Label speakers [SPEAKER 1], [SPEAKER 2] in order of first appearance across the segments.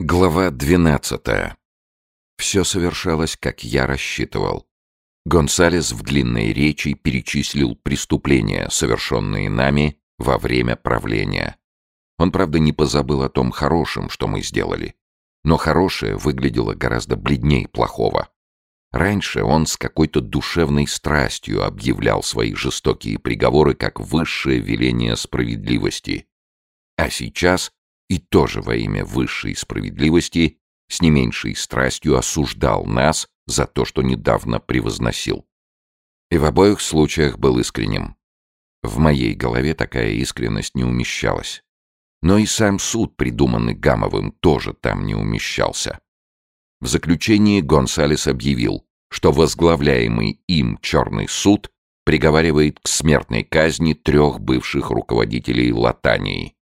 [SPEAKER 1] Глава двенадцатая. Все совершалось, как я рассчитывал. Гонсалес в длинной речи перечислил преступления, совершенные нами во время правления. Он, правда, не позабыл о том хорошем, что мы сделали. Но хорошее выглядело гораздо бледней плохого. Раньше он с какой-то душевной страстью объявлял свои жестокие приговоры как высшее веление справедливости. А сейчас и тоже во имя высшей справедливости с не меньшей страстью осуждал нас за то, что недавно превозносил. И в обоих случаях был искренним. В моей голове такая искренность не умещалась. Но и сам суд, придуманный Гамовым, тоже там не умещался. В заключении Гонсалес объявил, что возглавляемый им черный суд приговаривает к смертной казни трех бывших руководителей Латании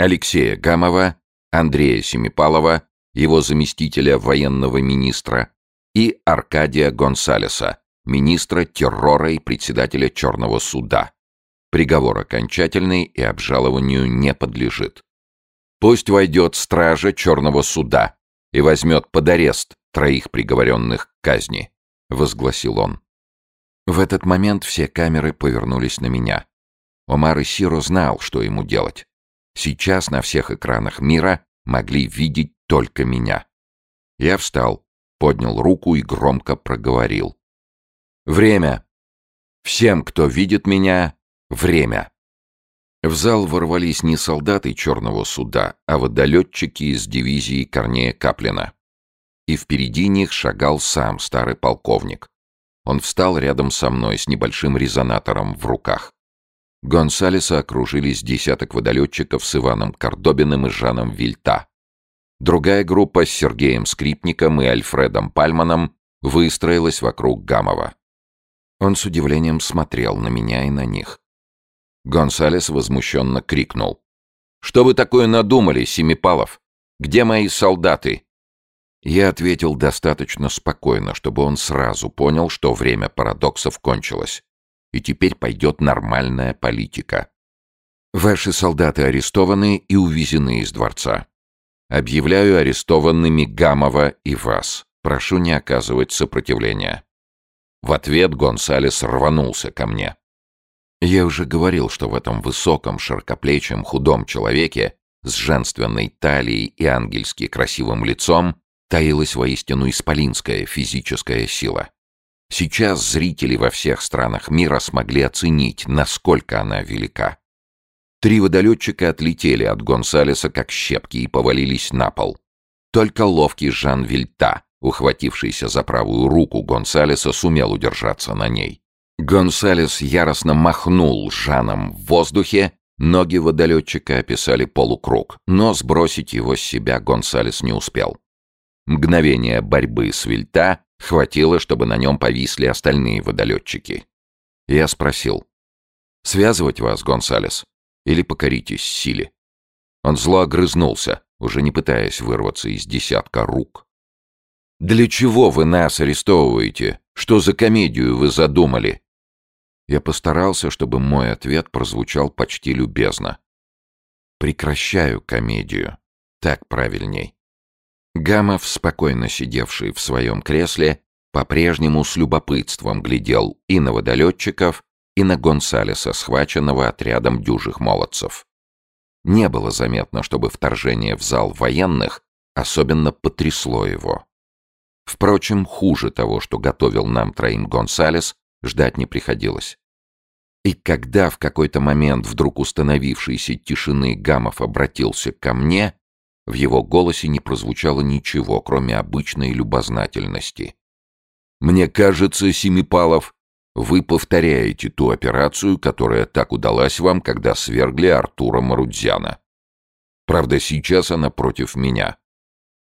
[SPEAKER 1] Алексея Гамова, Андрея Семипалова, его заместителя военного министра, и Аркадия Гонсалеса, министра террора и председателя Черного суда. Приговор окончательный и обжалованию не подлежит. Пусть войдет стража Черного суда и возьмет под арест троих приговоренных к казни, возгласил он. В этот момент все камеры повернулись на меня. Омар Исиро знал, что ему делать. Сейчас на всех экранах мира могли видеть только меня. Я встал, поднял руку и громко проговорил. «Время! Всем, кто видит меня, время!» В зал ворвались не солдаты Черного суда, а водолетчики из дивизии Корнея Каплина. И впереди них шагал сам старый полковник. Он встал рядом со мной с небольшим резонатором в руках. Гонсалеса окружились десяток водолетчиков с Иваном Кордобиным и Жаном Вильта. Другая группа с Сергеем Скрипником и Альфредом Пальманом выстроилась вокруг Гамова. Он с удивлением смотрел на меня и на них. Гонсалес возмущенно крикнул. «Что вы такое надумали, Семипалов? Где мои солдаты?» Я ответил достаточно спокойно, чтобы он сразу понял, что время парадоксов кончилось и теперь пойдет нормальная политика. Ваши солдаты арестованы и увезены из дворца. Объявляю арестованными Гамова и вас. Прошу не оказывать сопротивления». В ответ Гонсалес рванулся ко мне. Я уже говорил, что в этом высоком, широкоплечем, худом человеке с женственной талией и ангельски красивым лицом таилась воистину исполинская физическая сила. Сейчас зрители во всех странах мира смогли оценить, насколько она велика. Три водолетчика отлетели от Гонсалеса как щепки и повалились на пол. Только ловкий Жан Вильта, ухватившийся за правую руку Гонсалеса, сумел удержаться на ней. Гонсалес яростно махнул Жаном в воздухе, ноги водолетчика описали полукруг, но сбросить его с себя Гонсалес не успел. Мгновение борьбы с Вильта Хватило, чтобы на нем повисли остальные водолетчики. Я спросил. «Связывать вас, Гонсалес? Или покоритесь силе?» Он зло огрызнулся, уже не пытаясь вырваться из десятка рук. «Для чего вы нас арестовываете? Что за комедию вы задумали?» Я постарался, чтобы мой ответ прозвучал почти любезно. «Прекращаю комедию. Так правильней. Гамов, спокойно сидевший в своем кресле, по-прежнему с любопытством глядел и на водолетчиков, и на Гонсалеса, схваченного отрядом дюжих молодцев. Не было заметно, чтобы вторжение в зал военных особенно потрясло его. Впрочем, хуже того, что готовил нам троим Гонсалес, ждать не приходилось. И когда в какой-то момент вдруг установившейся тишины Гамов обратился ко мне, в его голосе не прозвучало ничего, кроме обычной любознательности. «Мне кажется, Семипалов, вы повторяете ту операцию, которая так удалась вам, когда свергли Артура Марудзяна. Правда, сейчас она против меня».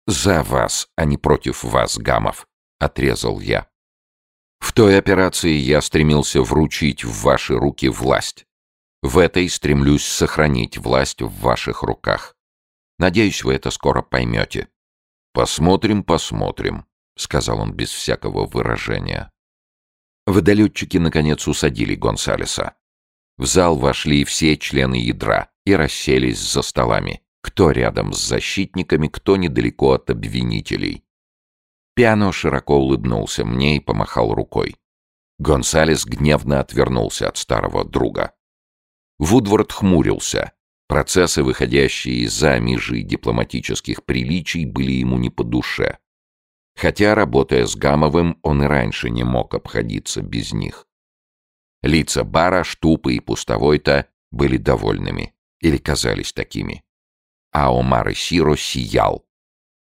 [SPEAKER 1] «За вас, а не против вас, Гамов», — отрезал я. В той операции я стремился вручить в ваши руки власть. В этой стремлюсь сохранить власть в ваших руках. Надеюсь, вы это скоро поймете». «Посмотрим, посмотрим», — сказал он без всякого выражения. Водолетчики, наконец, усадили Гонсалеса. В зал вошли все члены ядра и расселись за столами. кто рядом с защитниками, кто недалеко от обвинителей. Пиано широко улыбнулся мне и помахал рукой. Гонсалес гневно отвернулся от старого друга. Вудворд хмурился. Процессы, выходящие из-за межи дипломатических приличий, были ему не по душе. Хотя, работая с Гамовым, он и раньше не мог обходиться без них. Лица Бара, Штупы и Пустовой-то были довольными, или казались такими. А Омар и Сиро сиял.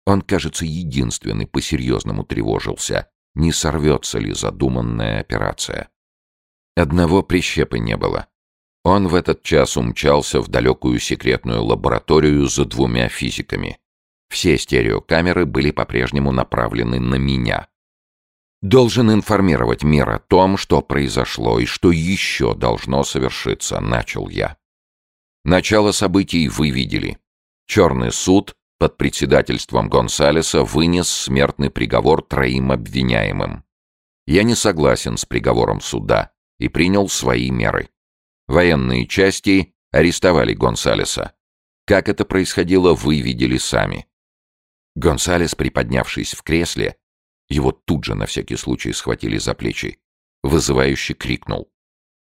[SPEAKER 1] Он, кажется, единственный по-серьезному тревожился, не сорвется ли задуманная операция. Одного прищепа не было. Он в этот час умчался в далекую секретную лабораторию за двумя физиками. Все стереокамеры были по-прежнему направлены на меня. «Должен информировать мир о том, что произошло и что еще должно совершиться», — начал я. Начало событий вы видели. Черный суд под председательством Гонсалеса вынес смертный приговор троим обвиняемым. Я не согласен с приговором суда и принял свои меры. Военные части арестовали Гонсалеса. Как это происходило, вы видели сами. Гонсалес, приподнявшись в кресле, его тут же на всякий случай схватили за плечи, вызывающе крикнул.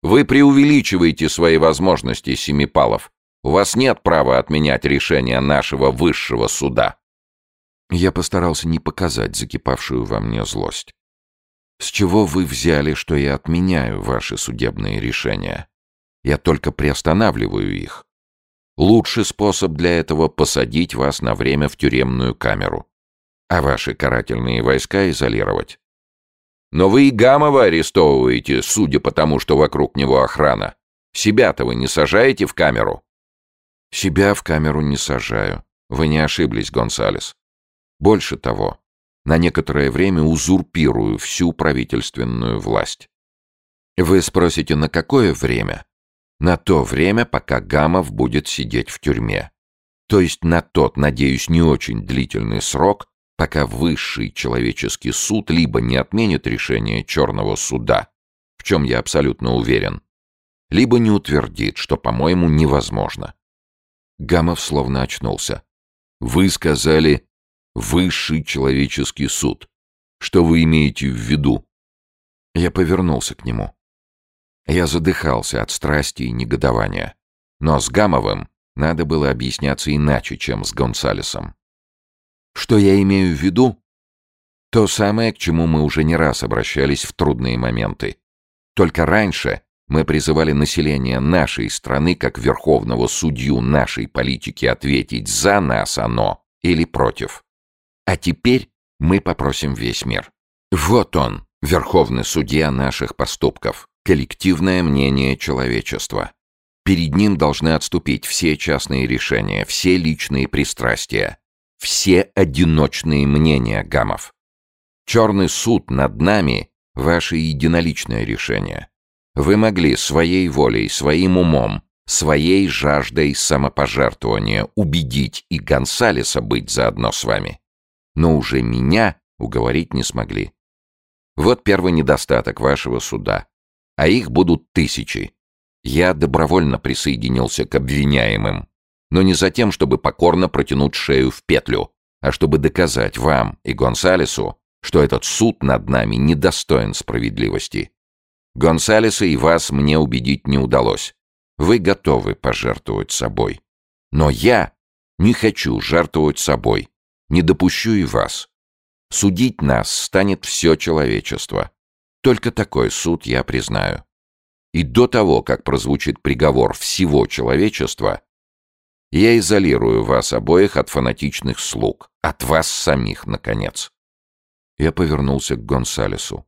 [SPEAKER 1] «Вы преувеличиваете свои возможности, Семипалов. У вас нет права отменять решение нашего высшего суда». Я постарался не показать закипавшую во мне злость. «С чего вы взяли, что я отменяю ваши судебные решения? Я только приостанавливаю их. Лучший способ для этого — посадить вас на время в тюремную камеру, а ваши карательные войска изолировать. Но вы и Гамова арестовываете, судя по тому, что вокруг него охрана. Себя-то вы не сажаете в камеру? Себя в камеру не сажаю. Вы не ошиблись, Гонсалес. Больше того, на некоторое время узурпирую всю правительственную власть. Вы спросите, на какое время? На то время, пока Гамов будет сидеть в тюрьме. То есть на тот, надеюсь, не очень длительный срок, пока высший человеческий суд либо не отменит решение черного суда, в чем я абсолютно уверен, либо не утвердит, что, по-моему, невозможно. Гамов словно очнулся. «Вы сказали «высший человеческий суд». Что вы имеете в виду?» Я повернулся к нему. Я задыхался от страсти и негодования. Но с Гамовым надо было объясняться иначе, чем с Гонсалесом. Что я имею в виду? То самое, к чему мы уже не раз обращались в трудные моменты. Только раньше мы призывали население нашей страны как верховного судью нашей политики ответить за нас оно или против. А теперь мы попросим весь мир. Вот он, верховный судья наших поступков, коллективное мнение человечества. Перед ним должны отступить все частные решения, все личные пристрастия, все одиночные мнения гамов. Черный суд над нами — ваше единоличное решение. Вы могли своей волей, своим умом, своей жаждой самопожертвования убедить и Гонсалеса быть заодно с вами. Но уже меня уговорить не смогли. Вот первый недостаток вашего суда. А их будут тысячи. Я добровольно присоединился к обвиняемым. Но не за тем, чтобы покорно протянуть шею в петлю, а чтобы доказать вам и Гонсалесу, что этот суд над нами недостоин справедливости. Гонсалеса и вас мне убедить не удалось. Вы готовы пожертвовать собой. Но я не хочу жертвовать собой. Не допущу и вас. Судить нас станет все человечество. Только такой суд я признаю. И до того, как прозвучит приговор всего человечества, я изолирую вас обоих от фанатичных слуг, от вас самих, наконец. Я повернулся к Гонсалесу.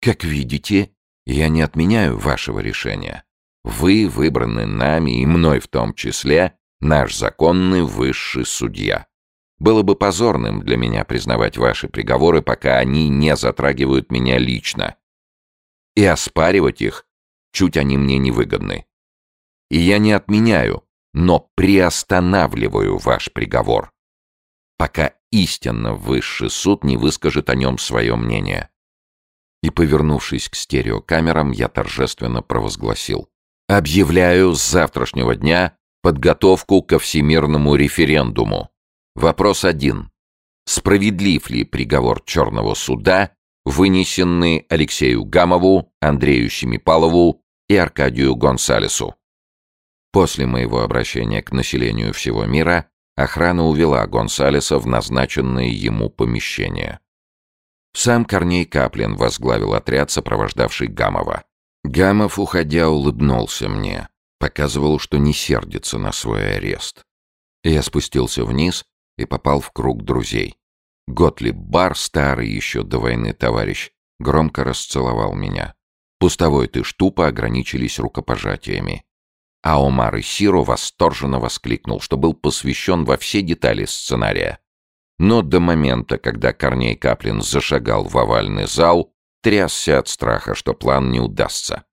[SPEAKER 1] Как видите, я не отменяю вашего решения. Вы выбраны нами и мной в том числе наш законный высший судья. Было бы позорным для меня признавать ваши приговоры, пока они не затрагивают меня лично. И оспаривать их, чуть они мне не выгодны. И я не отменяю, но приостанавливаю ваш приговор, пока истинно высший суд не выскажет о нем свое мнение и, повернувшись к стереокамерам, я торжественно провозгласил. «Объявляю с завтрашнего дня Подготовку ко всемирному референдуму. Вопрос один. Справедлив ли приговор Черного суда, вынесенный Алексею Гамову, Андрею Семипалову и Аркадию Гонсалесу? После моего обращения к населению всего мира охрана увела Гонсалеса в назначенное ему помещение. Сам Корней Каплин возглавил отряд, сопровождавший Гамова. Гамов, уходя, улыбнулся мне, показывал, что не сердится на свой арест. Я спустился вниз и попал в круг друзей. Готлиб Бар, старый еще до войны товарищ, громко расцеловал меня. Пустовой ты штупа ограничились рукопожатиями. А Омар Исиро восторженно воскликнул, что был посвящен во все детали сценария. Но до момента, когда Корней Каплин зашагал в овальный зал, трясся от страха, что план не удастся.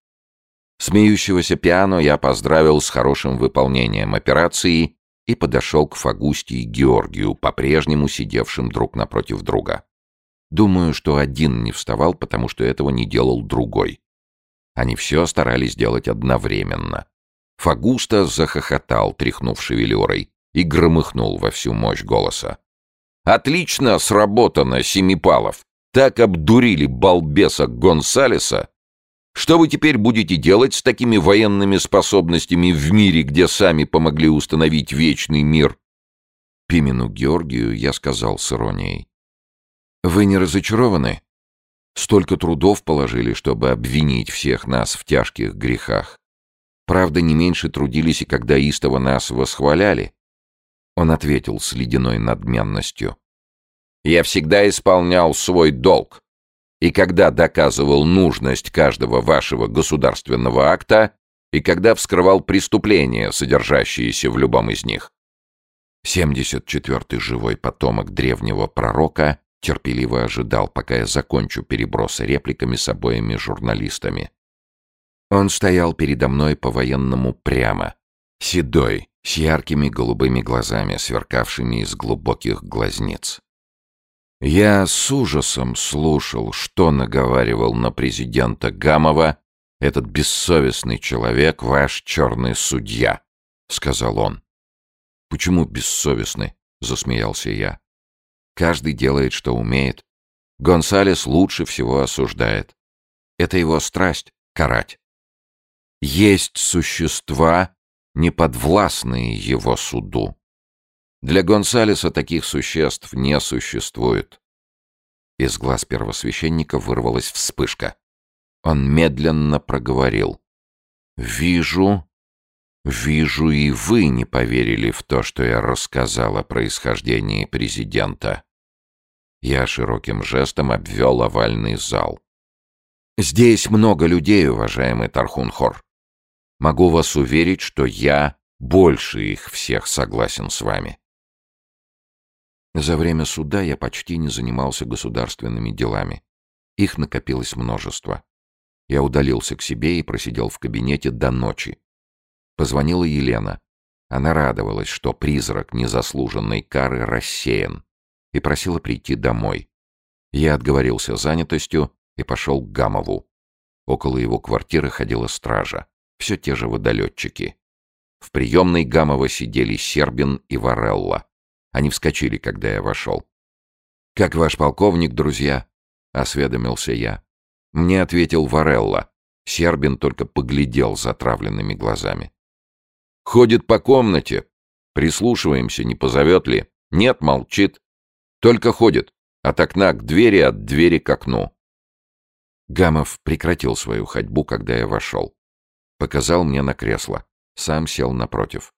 [SPEAKER 1] Смеющегося пиано я поздравил с хорошим выполнением операции и подошел к Фагусте и Георгию, по-прежнему сидевшим друг напротив друга. Думаю, что один не вставал, потому что этого не делал другой. Они все старались делать одновременно. Фагуста захохотал, тряхнув шевелюрой, и громыхнул во всю мощь голоса. «Отлично сработано, Семипалов! Так обдурили балбеса Гонсалеса, что вы теперь будете делать с такими военными способностями в мире, где сами помогли установить вечный мир?» Пимену Георгию я сказал с иронией. «Вы не разочарованы? Столько трудов положили, чтобы обвинить всех нас в тяжких грехах. Правда, не меньше трудились и когда истово нас восхваляли». Он ответил с ледяной надменностью. «Я всегда исполнял свой долг. И когда доказывал нужность каждого вашего государственного акта, и когда вскрывал преступления, содержащиеся в любом из них. 74-й живой потомок древнего пророка терпеливо ожидал, пока я закончу переброс репликами с обоими журналистами. Он стоял передо мной по-военному прямо, седой, с яркими голубыми глазами, сверкавшими из глубоких глазниц. Я с ужасом слушал, что наговаривал на президента Гамова этот бессовестный человек, ваш черный судья, — сказал он. «Почему бессовестный?» — засмеялся я. «Каждый делает, что умеет. Гонсалес лучше всего осуждает. Это его страсть — карать. Есть существа, неподвластные его суду. Для Гонсалеса таких существ не существует. Из глаз первосвященника вырвалась вспышка. Он медленно проговорил. «Вижу, вижу, и вы не поверили в то, что я рассказал о происхождении президента». Я широким жестом обвел овальный зал. «Здесь много людей, уважаемый Тархунхор. Могу вас уверить, что я больше их всех согласен с вами. За время суда я почти не занимался государственными делами. Их накопилось множество. Я удалился к себе и просидел в кабинете до ночи. Позвонила Елена. Она радовалась, что призрак незаслуженной кары рассеян, и просила прийти домой. Я отговорился занятостью и пошел к Гамову. Около его квартиры ходила стража. Все те же водолетчики. В приемной Гамова сидели Сербин и Варелла. Они вскочили, когда я вошел. «Как ваш полковник, друзья?» — осведомился я. Мне ответил Варелла. Сербин только поглядел затравленными глазами. «Ходит по комнате. Прислушиваемся, не позовет ли. Нет, молчит. Только ходит. От окна к двери, от двери к окну». Гамов прекратил свою ходьбу, когда я вошел. Показал мне на кресло. Сам сел напротив.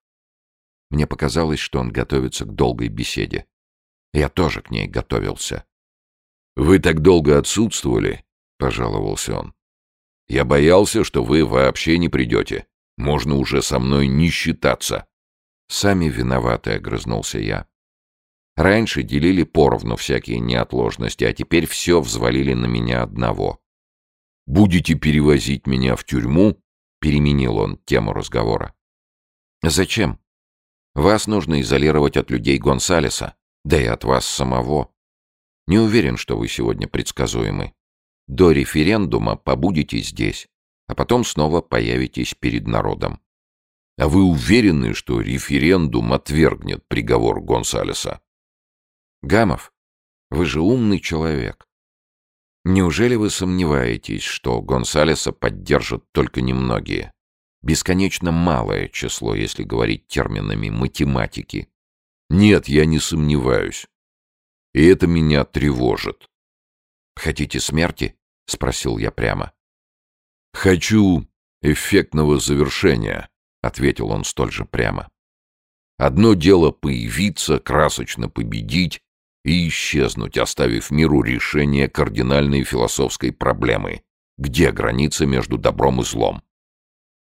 [SPEAKER 1] Мне показалось, что он готовится к долгой беседе. Я тоже к ней готовился. «Вы так долго отсутствовали?» — пожаловался он. «Я боялся, что вы вообще не придете. Можно уже со мной не считаться». «Сами виноваты», — огрызнулся я. «Раньше делили поровну всякие неотложности, а теперь все взвалили на меня одного». «Будете перевозить меня в тюрьму?» — переменил он тему разговора. «Зачем? Вас нужно изолировать от людей Гонсалеса, да и от вас самого. Не уверен, что вы сегодня предсказуемы. До референдума побудете здесь, а потом снова появитесь перед народом. А вы уверены, что референдум отвергнет приговор Гонсалеса?
[SPEAKER 2] Гамов, вы же умный человек. Неужели вы сомневаетесь, что Гонсалеса поддержат только немногие? Бесконечно малое число, если говорить терминами математики.
[SPEAKER 1] Нет, я не сомневаюсь. И это меня тревожит.
[SPEAKER 2] Хотите смерти? Спросил я прямо.
[SPEAKER 1] Хочу эффектного завершения, ответил он столь же прямо. Одно дело появиться, красочно победить и исчезнуть, оставив миру решение кардинальной философской проблемы. Где граница между добром и злом?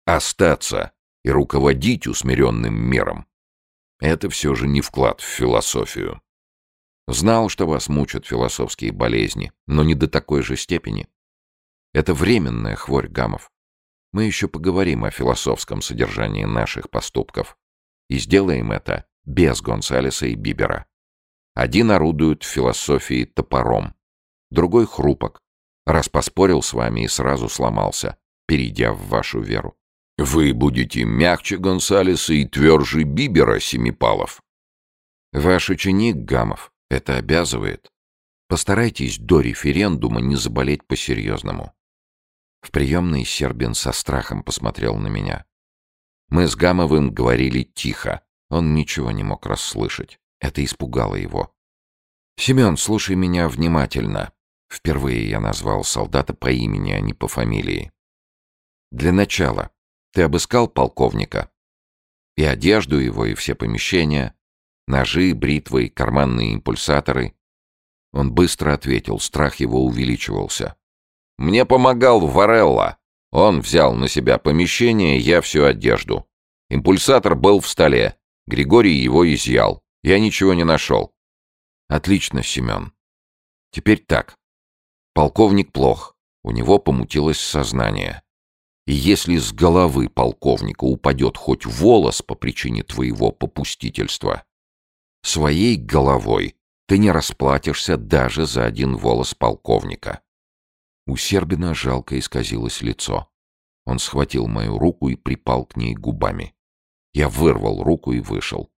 [SPEAKER 1] Остаться и руководить усмиренным миром — это все же не вклад в философию.
[SPEAKER 2] Знал, что вас мучат философские болезни, но не до такой же степени. Это временная хворь гамов. Мы еще поговорим о философском содержании наших поступков. И сделаем это без Гонсалеса и Бибера. Один орудует в философии топором, другой хрупок, раз поспорил с вами и сразу сломался, перейдя в вашу веру.
[SPEAKER 1] Вы будете мягче Гонсалеса и тверже Бибера, Семипалов.
[SPEAKER 2] Ваш ученик, Гамов, это обязывает. Постарайтесь до референдума не заболеть по-серьезному. В приемной Сербин со страхом посмотрел на меня. Мы с Гамовым говорили тихо. Он ничего не мог расслышать. Это испугало его. «Семен, слушай меня внимательно». Впервые я назвал солдата по имени, а не по фамилии. «Для начала, ты обыскал полковника? И одежду его, и все помещения, ножи, бритвы, карманные импульсаторы?» Он быстро ответил, страх его увеличивался. «Мне помогал Варелла. Он взял на себя помещение, я всю одежду. Импульсатор был в столе. Григорий его изъял. Я ничего не нашел. Отлично, Семен. Теперь так. Полковник плох. У него помутилось сознание. И если с головы полковника упадет хоть волос по причине твоего попустительства, своей головой ты не расплатишься даже за один волос полковника. У Сербина жалко исказилось лицо. Он схватил мою руку и припал к ней губами. Я вырвал руку и вышел.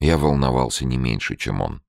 [SPEAKER 2] Я волновался не меньше, чем он.